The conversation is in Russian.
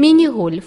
мини гольф